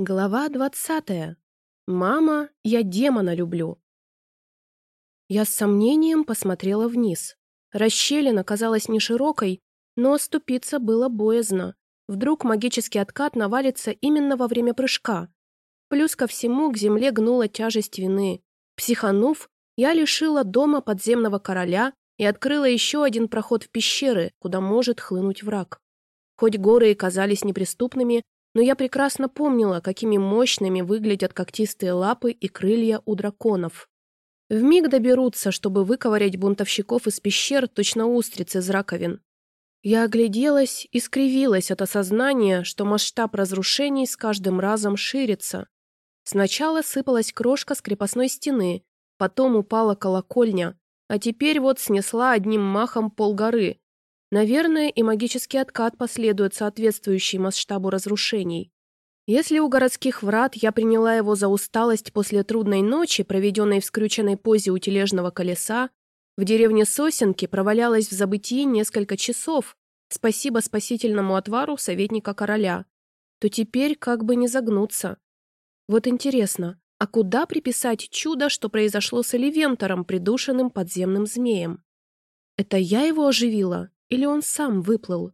Глава двадцатая. «Мама, я демона люблю». Я с сомнением посмотрела вниз. Расщелина казалась не широкой, но оступиться было боязно. Вдруг магический откат навалится именно во время прыжка. Плюс ко всему к земле гнула тяжесть вины. Психанув, я лишила дома подземного короля и открыла еще один проход в пещеры, куда может хлынуть враг. Хоть горы и казались неприступными, но я прекрасно помнила, какими мощными выглядят когтистые лапы и крылья у драконов. Вмиг доберутся, чтобы выковырять бунтовщиков из пещер точно устриц из раковин. Я огляделась и скривилась от осознания, что масштаб разрушений с каждым разом ширится. Сначала сыпалась крошка с крепостной стены, потом упала колокольня, а теперь вот снесла одним махом полгоры, Наверное, и магический откат последует соответствующий масштабу разрушений. Если у городских врат я приняла его за усталость после трудной ночи, проведенной в скрюченной позе у тележного колеса, в деревне Сосенки провалялась в забытии несколько часов, спасибо спасительному отвару советника короля, то теперь как бы не загнуться. Вот интересно, а куда приписать чудо, что произошло с Эливентором, придушенным подземным змеем? Это я его оживила? Или он сам выплыл?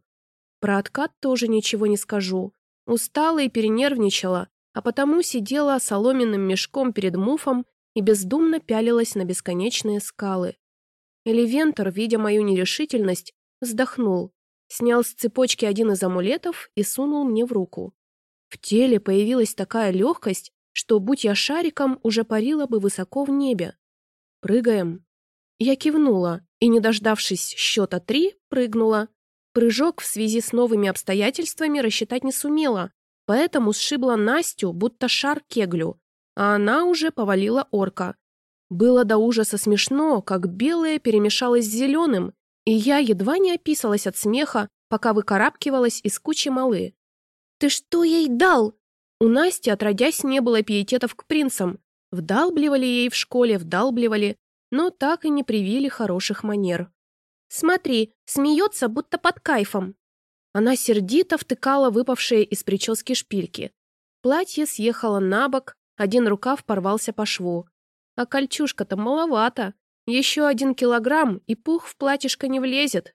Про откат тоже ничего не скажу. Устала и перенервничала, а потому сидела соломенным мешком перед муфом и бездумно пялилась на бесконечные скалы. Эливентор, видя мою нерешительность, вздохнул, снял с цепочки один из амулетов и сунул мне в руку. В теле появилась такая легкость, что, будь я шариком, уже парила бы высоко в небе. «Прыгаем». Я кивнула, и, не дождавшись счета три, прыгнула. Прыжок в связи с новыми обстоятельствами рассчитать не сумела, поэтому сшибла Настю, будто шар кеглю, а она уже повалила орка. Было до ужаса смешно, как белое перемешалось с зеленым, и я едва не описалась от смеха, пока выкарабкивалась из кучи малы. «Ты что ей дал?» У Насти, отродясь, не было пиететов к принцам. Вдалбливали ей в школе, вдалбливали, но так и не привили хороших манер. «Смотри, смеется, будто под кайфом». Она сердито втыкала выпавшие из прически шпильки. Платье съехало на бок, один рукав порвался по шву. А кольчушка-то маловато. Еще один килограмм, и пух в платьишко не влезет.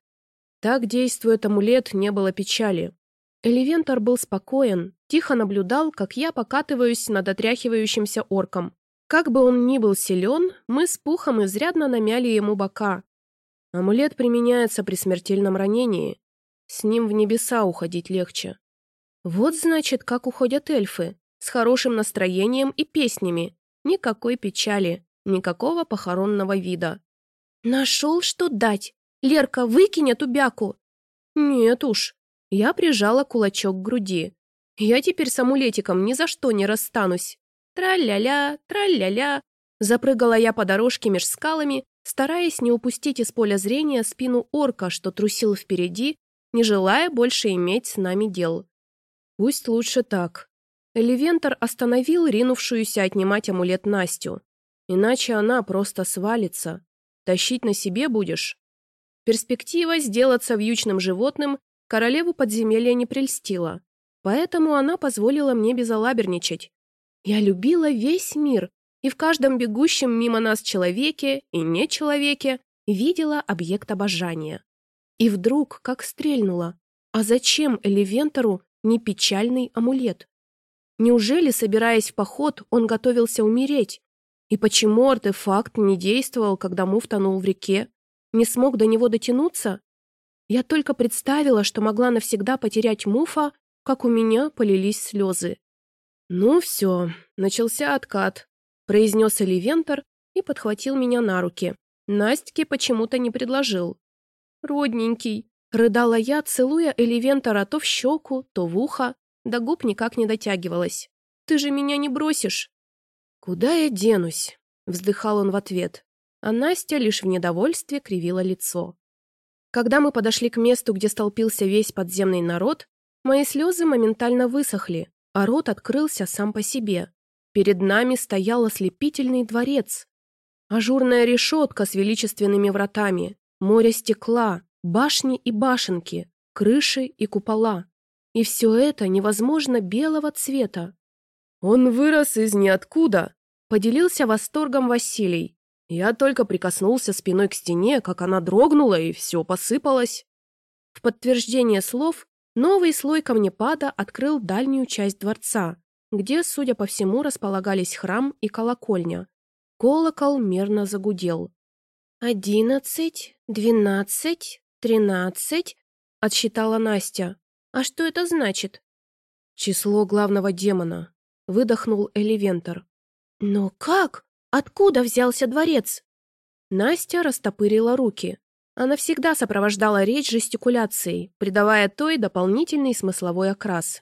Так действует амулет, не было печали. Элевентор был спокоен, тихо наблюдал, как я покатываюсь над отряхивающимся орком. Как бы он ни был силен, мы с Пухом изрядно намяли ему бока. Амулет применяется при смертельном ранении. С ним в небеса уходить легче. Вот значит, как уходят эльфы. С хорошим настроением и песнями. Никакой печали, никакого похоронного вида. «Нашел, что дать? Лерка, выкинь эту бяку!» «Нет уж». Я прижала кулачок к груди. «Я теперь с амулетиком ни за что не расстанусь. Тра-ля-ля, тра-ля-ля. Запрыгала я по дорожке меж скалами, стараясь не упустить из поля зрения спину орка, что трусил впереди, не желая больше иметь с нами дел. Пусть лучше так. Эливентор остановил ринувшуюся отнимать амулет Настю. Иначе она просто свалится. Тащить на себе будешь? Перспектива сделаться вьючным животным королеву подземелья не прельстила. Поэтому она позволила мне безалаберничать, я любила весь мир, и в каждом бегущем мимо нас человеке и не человеке видела объект обожания. И вдруг, как стрельнула, а зачем Эливентору не печальный амулет? Неужели, собираясь в поход, он готовился умереть? И почему артефакт не действовал, когда Муф тонул в реке? Не смог до него дотянуться? Я только представила, что могла навсегда потерять Муфа, как у меня полились слезы. «Ну все, начался откат», — произнес Эливентор и подхватил меня на руки. Настьке почему-то не предложил. «Родненький», — рыдала я, целуя Эливентора то в щеку, то в ухо, до губ никак не дотягивалась. «Ты же меня не бросишь!» «Куда я денусь?» — вздыхал он в ответ, а Настя лишь в недовольстве кривила лицо. Когда мы подошли к месту, где столпился весь подземный народ, мои слезы моментально высохли, а рот открылся сам по себе. Перед нами стоял ослепительный дворец. Ажурная решетка с величественными вратами, море стекла, башни и башенки, крыши и купола. И все это невозможно белого цвета. Он вырос из ниоткуда, поделился восторгом Василий. Я только прикоснулся спиной к стене, как она дрогнула, и все посыпалось. В подтверждение слов новый слой камнепада открыл дальнюю часть дворца, где, судя по всему, располагались храм и колокольня. Колокол мерно загудел. «Одиннадцать, двенадцать, тринадцать», — отсчитала Настя. «А что это значит?» «Число главного демона», — выдохнул Эливентор. «Но как? Откуда взялся дворец?» Настя растопырила руки. Она всегда сопровождала речь жестикуляцией, придавая той дополнительный смысловой окрас.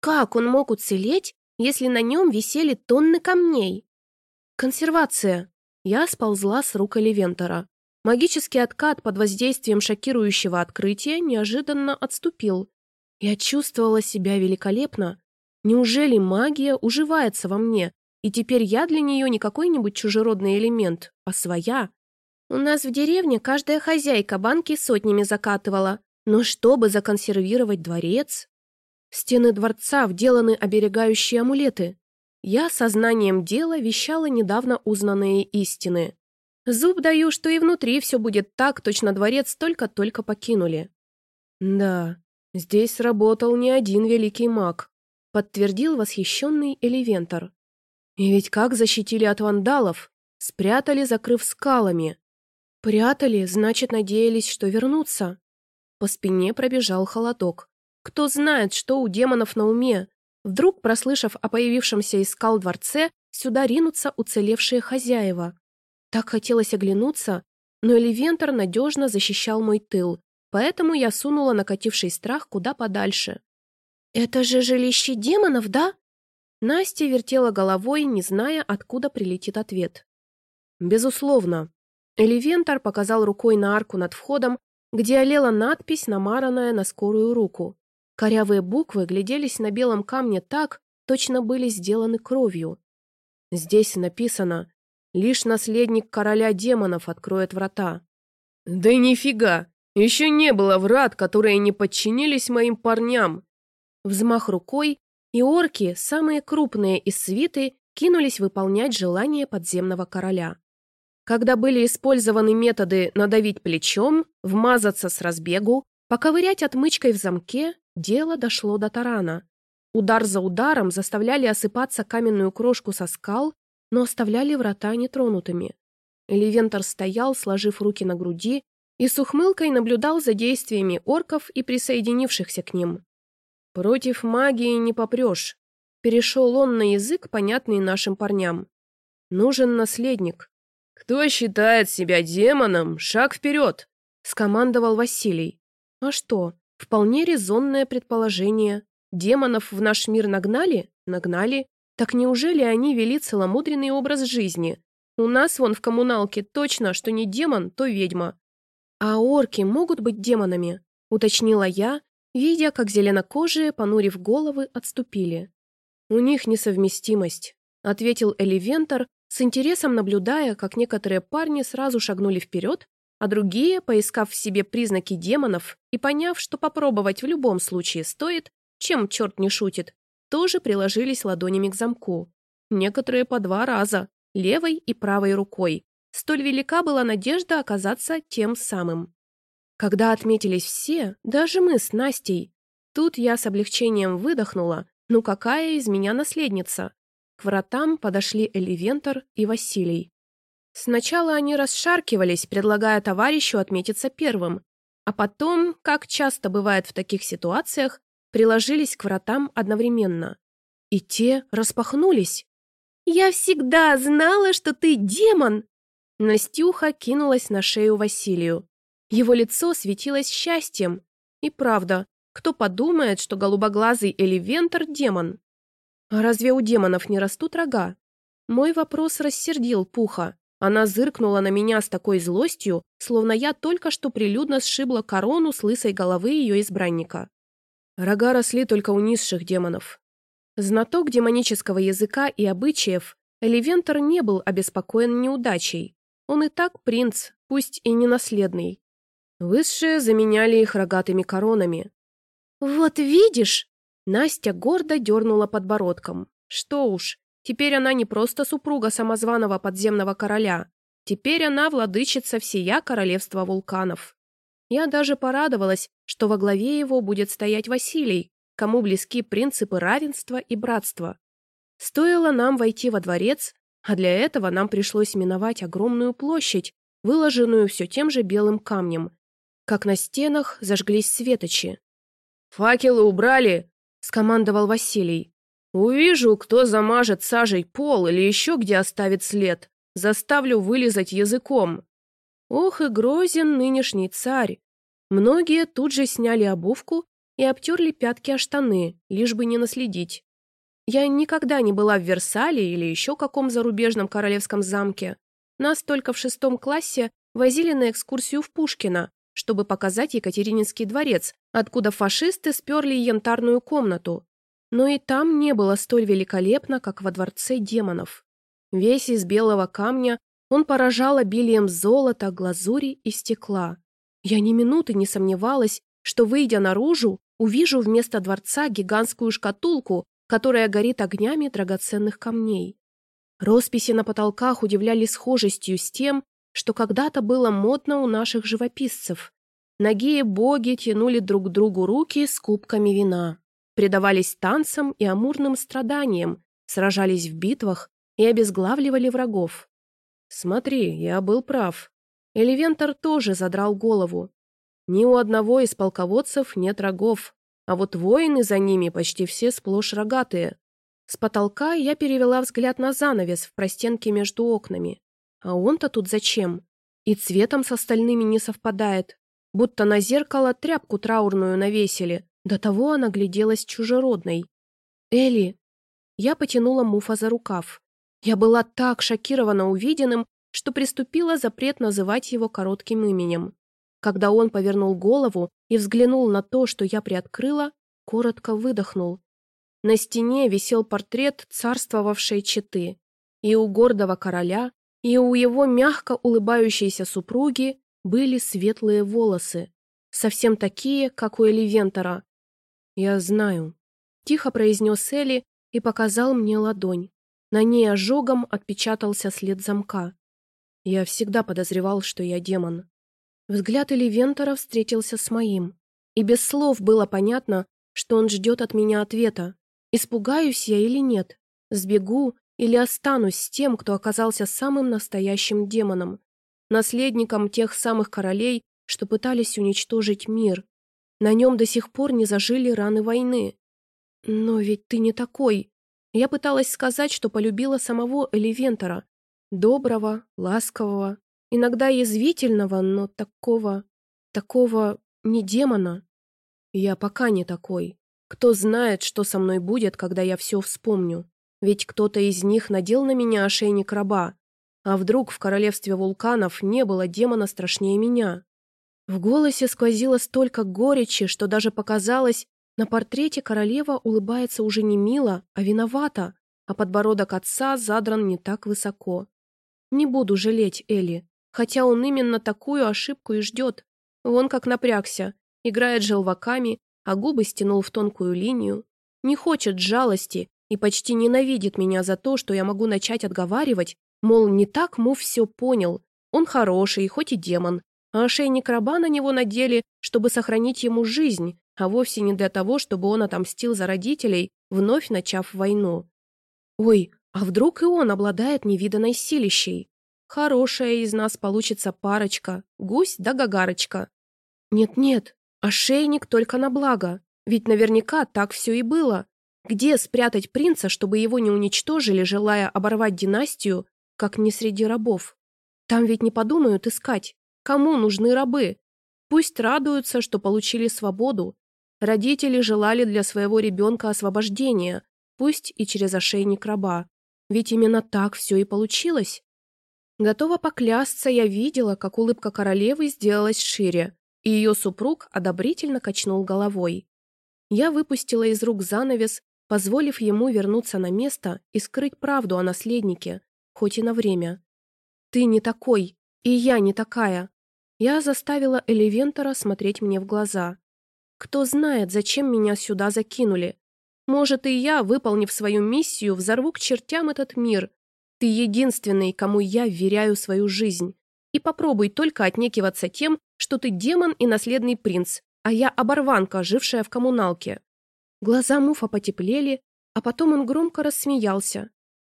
Как он мог уцелеть, если на нем висели тонны камней? Консервация. Я сползла с рук Эливентора. Магический откат под воздействием шокирующего открытия неожиданно отступил. Я чувствовала себя великолепно. Неужели магия уживается во мне, и теперь я для нее не какой-нибудь чужеродный элемент, а своя? У нас в деревне каждая хозяйка банки сотнями закатывала, но чтобы законсервировать дворец... стены дворца вделаны оберегающие амулеты. Я сознанием дела вещала недавно узнанные истины. Зуб даю, что и внутри все будет так, точно дворец только-только покинули. Да, здесь работал не один великий маг, подтвердил восхищенный Эливентор. И ведь как защитили от вандалов? Спрятали, закрыв скалами. Прятали, значит, надеялись, что вернутся. По спине пробежал холодок. Кто знает, что у демонов на уме. Вдруг, прослышав о появившемся из скал дворце, сюда ринутся уцелевшие хозяева. Так хотелось оглянуться, но Эливентор надежно защищал мой тыл, поэтому я сунула накативший страх куда подальше. «Это же жилище демонов, да?» Настя вертела головой, не зная, откуда прилетит ответ. «Безусловно», Эливентор показал рукой на арку над входом, где олела надпись, намаранная на скорую руку. Корявые буквы гляделись на белом камне так, точно были сделаны кровью. Здесь написано «Лишь наследник короля демонов откроет врата». «Да нифига! Еще не было врат, которые не подчинились моим парням!» Взмах рукой, и орки, самые крупные из свиты, кинулись выполнять желание подземного короля. Когда были использованы методы надавить плечом, вмазаться с разбегу, поковырять отмычкой в замке, дело дошло до тарана. Удар за ударом заставляли осыпаться каменную крошку со скал, но оставляли врата нетронутыми. Эливентор стоял, сложив руки на груди, и с ухмылкой наблюдал за действиями орков и присоединившихся к ним. «Против магии не попрешь», — перешел он на язык, понятный нашим парням. «Нужен наследник, «Кто считает себя демоном, шаг вперед!» — скомандовал Василий. «А что? Вполне резонное предположение. Демонов в наш мир нагнали? Нагнали. Так неужели они вели целомудренный образ жизни? У нас вон в коммуналке точно, что не демон, то ведьма. А орки могут быть демонами?» — уточнила я, видя, как зеленокожие, понурив головы, отступили. «У них несовместимость», — ответил Эливентор, с интересом наблюдая, как некоторые парни сразу шагнули вперед, а другие, поискав в себе признаки демонов и поняв, что попробовать в любом случае стоит, чем черт не шутит, тоже приложились ладонями к замку. Некоторые по два раза, левой и правой рукой. Столь велика была надежда оказаться тем самым. Когда отметились все, даже мы с Настей, тут я с облегчением выдохнула, ну какая из меня наследница? К вратам подошли Эливентор и Василий. Сначала они расшаркивались, предлагая товарищу отметиться первым, а потом, как часто бывает в таких ситуациях, приложились к вратам одновременно. И те распахнулись. «Я всегда знала, что ты демон!» Настюха кинулась на шею Василию. Его лицо светилось счастьем. И правда, кто подумает, что голубоглазый Эливентор – демон? «А разве у демонов не растут рога?» Мой вопрос рассердил Пуха. Она зыркнула на меня с такой злостью, словно я только что прилюдно сшибла корону с лысой головы ее избранника. Рога росли только у низших демонов. Знаток демонического языка и обычаев, Эливентор не был обеспокоен неудачей. Он и так принц, пусть и не наследный. Высшие заменяли их рогатыми коронами. «Вот видишь!» Настя гордо дернула подбородком. Что уж, теперь она не просто супруга самозваного подземного короля. Теперь она владычица всея королевства вулканов. Я даже порадовалась, что во главе его будет стоять Василий, кому близки принципы равенства и братства. Стоило нам войти во дворец, а для этого нам пришлось миновать огромную площадь, выложенную все тем же белым камнем. Как на стенах зажглись светочи. «Факелы убрали!» — скомандовал Василий. «Увижу, кто замажет сажей пол или еще где оставит след. Заставлю вылезать языком». Ох и грозен нынешний царь. Многие тут же сняли обувку и обтерли пятки о штаны, лишь бы не наследить. Я никогда не была в Версале или еще каком зарубежном королевском замке. Нас только в шестом классе возили на экскурсию в Пушкино, чтобы показать Екатерининский дворец, откуда фашисты сперли янтарную комнату. Но и там не было столь великолепно, как во дворце демонов. Весь из белого камня он поражал обилием золота, глазури и стекла. Я ни минуты не сомневалась, что, выйдя наружу, увижу вместо дворца гигантскую шкатулку, которая горит огнями драгоценных камней. Росписи на потолках удивляли схожестью с тем, что когда-то было модно у наших живописцев. Ноги и боги тянули друг другу руки с кубками вина, предавались танцам и амурным страданиям, сражались в битвах и обезглавливали врагов. Смотри, я был прав. Эливентор тоже задрал голову. Ни у одного из полководцев нет рогов, а вот воины за ними почти все сплошь рогатые. С потолка я перевела взгляд на занавес в простенке между окнами. А он-то тут зачем? И цветом с остальными не совпадает. Будто на зеркало тряпку траурную навесили. До того она гляделась чужеродной. «Элли!» Я потянула Муфа за рукав. Я была так шокирована увиденным, что приступила запрет называть его коротким именем. Когда он повернул голову и взглянул на то, что я приоткрыла, коротко выдохнул. На стене висел портрет царствовавшей четы, и у гордого короля, и у его мягко улыбающейся супруги были светлые волосы, совсем такие, как у Эливентора. «Я знаю», — тихо произнес Элли и показал мне ладонь. На ней ожогом отпечатался след замка. Я всегда подозревал, что я демон. Взгляд Эливентора встретился с моим. И без слов было понятно, что он ждет от меня ответа. Испугаюсь я или нет? Сбегу или останусь с тем, кто оказался самым настоящим демоном, наследником тех самых королей, что пытались уничтожить мир. На нем до сих пор не зажили раны войны. Но ведь ты не такой. Я пыталась сказать, что полюбила самого Эливентора. Доброго, ласкового, иногда язвительного, но такого... такого... не демона. Я пока не такой. Кто знает, что со мной будет, когда я все вспомню. Ведь кто-то из них надел на меня ошейник раба. А вдруг в королевстве вулканов не было демона страшнее меня? В голосе сквозило столько горечи, что даже показалось, на портрете королева улыбается уже не мило, а виновата, а подбородок отца задран не так высоко. Не буду жалеть Элли, хотя он именно такую ошибку и ждет. Вон как напрягся, играет желваками, а губы стянул в тонкую линию. Не хочет жалости и почти ненавидит меня за то, что я могу начать отговаривать, мол, не так Мув все понял. Он хороший, хоть и демон, а ошейник раба на него надели, чтобы сохранить ему жизнь, а вовсе не для того, чтобы он отомстил за родителей, вновь начав войну. Ой, а вдруг и он обладает невиданной силищей? Хорошая из нас получится парочка, гусь да гагарочка. Нет-нет, ошейник только на благо, ведь наверняка так все и было. Где спрятать принца, чтобы его не уничтожили, желая оборвать династию, как не среди рабов? Там ведь не подумают искать. Кому нужны рабы? Пусть радуются, что получили свободу. Родители желали для своего ребенка освобождения, пусть и через ошейник раба. Ведь именно так все и получилось. Готова поклясться, я видела, как улыбка королевы сделалась шире, и ее супруг одобрительно качнул головой. Я выпустила из рук занавес позволив ему вернуться на место и скрыть правду о наследнике, хоть и на время. «Ты не такой, и я не такая». Я заставила Элевентора смотреть мне в глаза. «Кто знает, зачем меня сюда закинули? Может, и я, выполнив свою миссию, взорву к чертям этот мир. Ты единственный, кому я вверяю свою жизнь. И попробуй только отнекиваться тем, что ты демон и наследный принц, а я оборванка, жившая в коммуналке». Глаза Муфа потеплели, а потом он громко рассмеялся.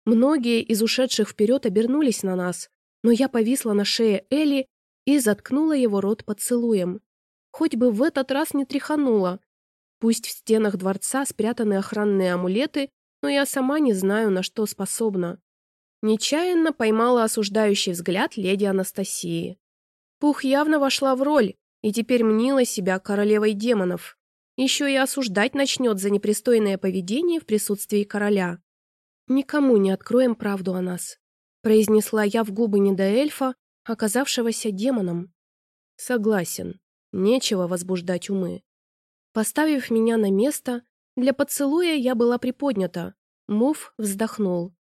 Многие из ушедших вперед обернулись на нас, но я повисла на шее Элли и заткнула его рот поцелуем. Хоть бы в этот раз не тряханула. Пусть в стенах дворца спрятаны охранные амулеты, но я сама не знаю, на что способна. Нечаянно поймала осуждающий взгляд леди Анастасии. Пух явно вошла в роль и теперь мнила себя королевой демонов. Еще и осуждать начнет за непристойное поведение в присутствии короля. «Никому не откроем правду о нас», — произнесла я в губы недоэльфа, оказавшегося демоном. «Согласен. Нечего возбуждать умы». Поставив меня на место, для поцелуя я была приподнята. Мув вздохнул.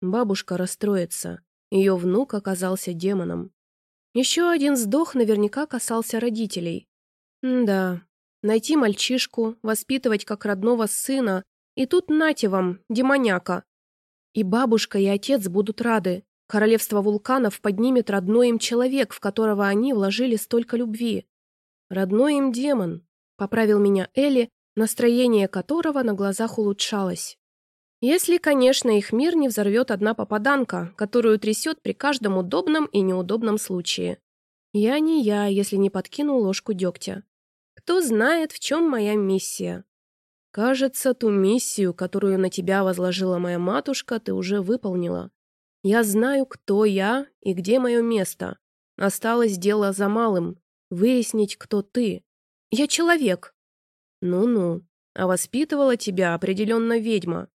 Бабушка расстроится. Ее внук оказался демоном. Еще один вздох наверняка касался родителей. М да, найти мальчишку, воспитывать как родного сына, и тут нате вам, демоняка. И бабушка, и отец будут рады. Королевство вулканов поднимет родной им человек, в которого они вложили столько любви. Родной им демон, поправил меня Элли, настроение которого на глазах улучшалось. Если, конечно, их мир не взорвет одна попаданка, которую трясет при каждом удобном и неудобном случае. Я не я, если не подкину ложку дегтя. Кто знает, в чем моя миссия? Кажется, ту миссию, которую на тебя возложила моя матушка, ты уже выполнила. Я знаю, кто я и где мое место. Осталось дело за малым — выяснить, кто ты. Я человек. Ну-ну, а воспитывала тебя определенно ведьма.